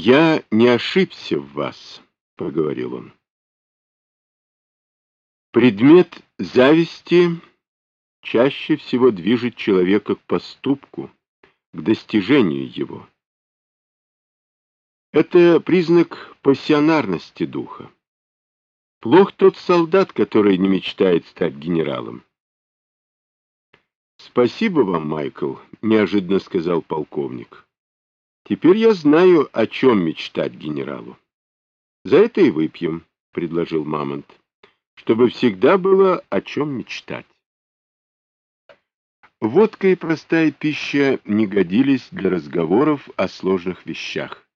«Я не ошибся в вас», — проговорил он. Предмет зависти чаще всего движет человека к поступку, к достижению его. Это признак пассионарности духа. Плох тот солдат, который не мечтает стать генералом. «Спасибо вам, Майкл», — неожиданно сказал полковник. Теперь я знаю, о чем мечтать генералу. За это и выпьем, — предложил Мамонт, — чтобы всегда было о чем мечтать. Водка и простая пища не годились для разговоров о сложных вещах,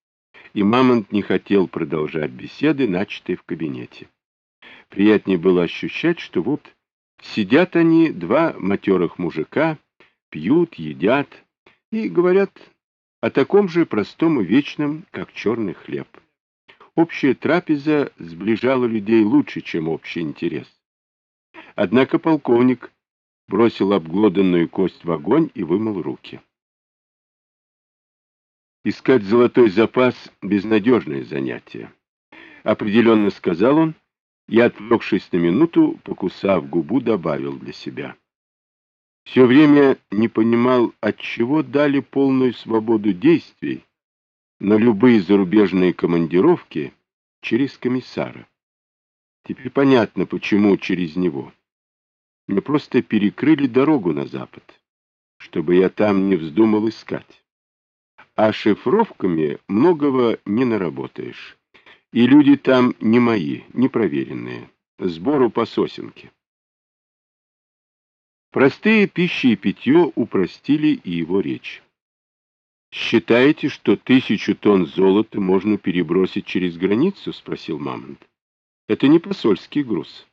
и Мамонт не хотел продолжать беседы, начатые в кабинете. Приятнее было ощущать, что вот сидят они, два матерых мужика, пьют, едят и говорят о таком же простом и вечном, как черный хлеб. Общая трапеза сближала людей лучше, чем общий интерес. Однако полковник бросил обглоданную кость в огонь и вымыл руки. Искать золотой запас — безнадежное занятие. Определенно сказал он, и, отвлекшись на минуту, покусав губу, добавил для себя — все время не понимал, от чего дали полную свободу действий на любые зарубежные командировки через комиссара. Теперь понятно, почему через него. Мне просто перекрыли дорогу на запад, чтобы я там не вздумал искать. А шифровками многого не наработаешь. И люди там не мои, не проверенные. Сбору по сосенке. Простые пищи и питье упростили и его речь. «Считаете, что тысячу тонн золота можно перебросить через границу?» — спросил Мамонт. «Это не посольский груз».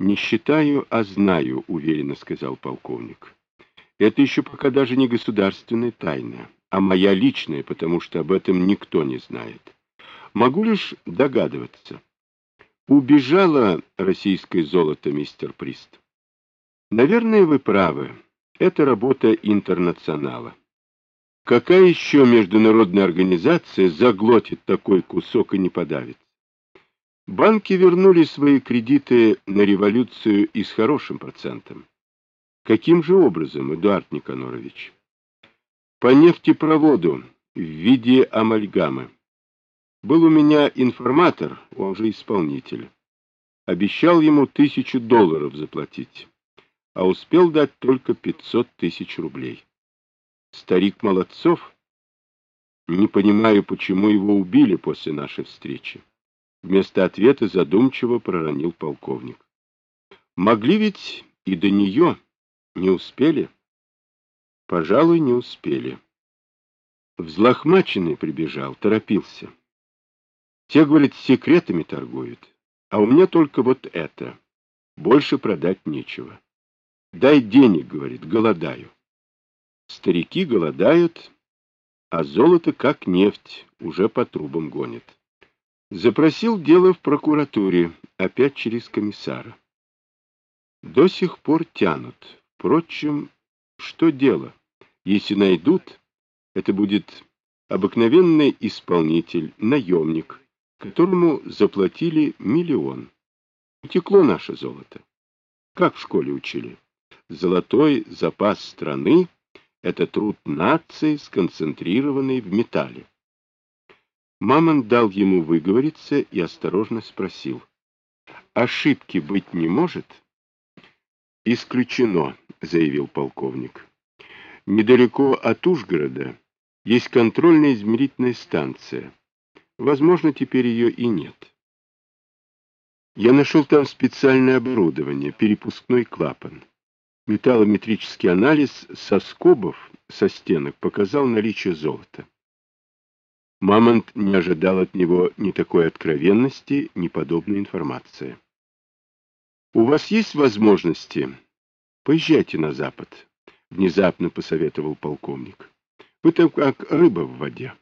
«Не считаю, а знаю», — уверенно сказал полковник. «Это еще пока даже не государственная тайна, а моя личная, потому что об этом никто не знает. Могу лишь догадываться. Убежало российское золото, мистер Прист. Наверное, вы правы. Это работа интернационала. Какая еще международная организация заглотит такой кусок и не подавит? Банки вернули свои кредиты на революцию и с хорошим процентом. Каким же образом, Эдуард Никанорович? По нефтепроводу в виде амальгамы. Был у меня информатор, он же исполнитель. Обещал ему тысячу долларов заплатить а успел дать только 500 тысяч рублей. Старик Молодцов? Не понимаю, почему его убили после нашей встречи. Вместо ответа задумчиво проронил полковник. Могли ведь и до нее. Не успели? Пожалуй, не успели. Взлохмаченный прибежал, торопился. Те, говорят, секретами торгуют, а у меня только вот это. Больше продать нечего. Дай денег, говорит, голодаю. Старики голодают, а золото, как нефть, уже по трубам гонит. Запросил дело в прокуратуре, опять через комиссара. До сих пор тянут. Впрочем, что дело? Если найдут, это будет обыкновенный исполнитель, наемник, которому заплатили миллион. Утекло наше золото. Как в школе учили? Золотой запас страны — это труд нации, сконцентрированный в металле. Мамон дал ему выговориться и осторожно спросил. «Ошибки быть не может?» «Исключено», — заявил полковник. «Недалеко от Ужгорода есть контрольная измерительная станция. Возможно, теперь ее и нет. Я нашел там специальное оборудование, перепускной клапан. Металлометрический анализ соскобов со стенок показал наличие золота. Мамонт не ожидал от него ни такой откровенности, ни подобной информации. «У вас есть возможности? Поезжайте на запад», — внезапно посоветовал полковник. «Вы там как рыба в воде.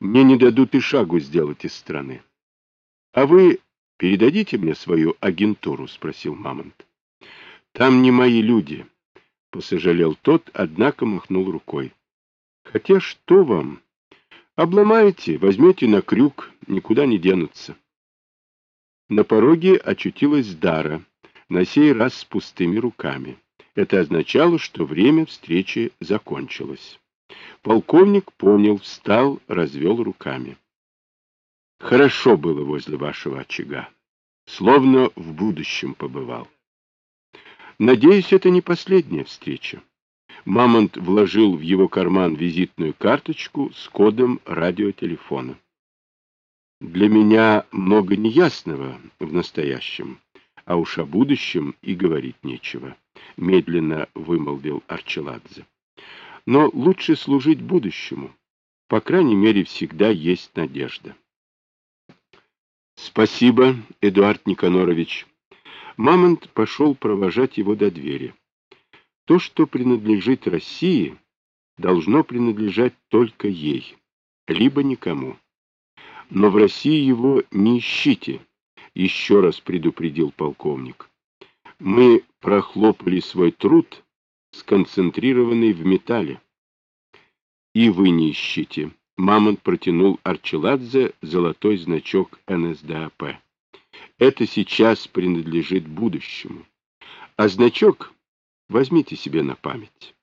Мне не дадут и шагу сделать из страны». «А вы передадите мне свою агентуру?» — спросил Мамонт. Там не мои люди, — посожалел тот, однако махнул рукой. Хотя что вам? Обломаете, возьмете на крюк, никуда не денутся. На пороге очутилась Дара, на сей раз с пустыми руками. Это означало, что время встречи закончилось. Полковник понял, встал, развел руками. Хорошо было возле вашего очага. Словно в будущем побывал. Надеюсь, это не последняя встреча. Мамонт вложил в его карман визитную карточку с кодом радиотелефона. Для меня много неясного в настоящем, а уж о будущем и говорить нечего, — медленно вымолвил Арчеладзе. Но лучше служить будущему. По крайней мере, всегда есть надежда. Спасибо, Эдуард Никанорович. Мамонт пошел провожать его до двери. То, что принадлежит России, должно принадлежать только ей, либо никому. Но в России его не ищите, еще раз предупредил полковник. Мы прохлопали свой труд, сконцентрированный в металле. И вы не ищите. Мамонт протянул Арчеладзе золотой значок НСДАП. Это сейчас принадлежит будущему. А значок возьмите себе на память.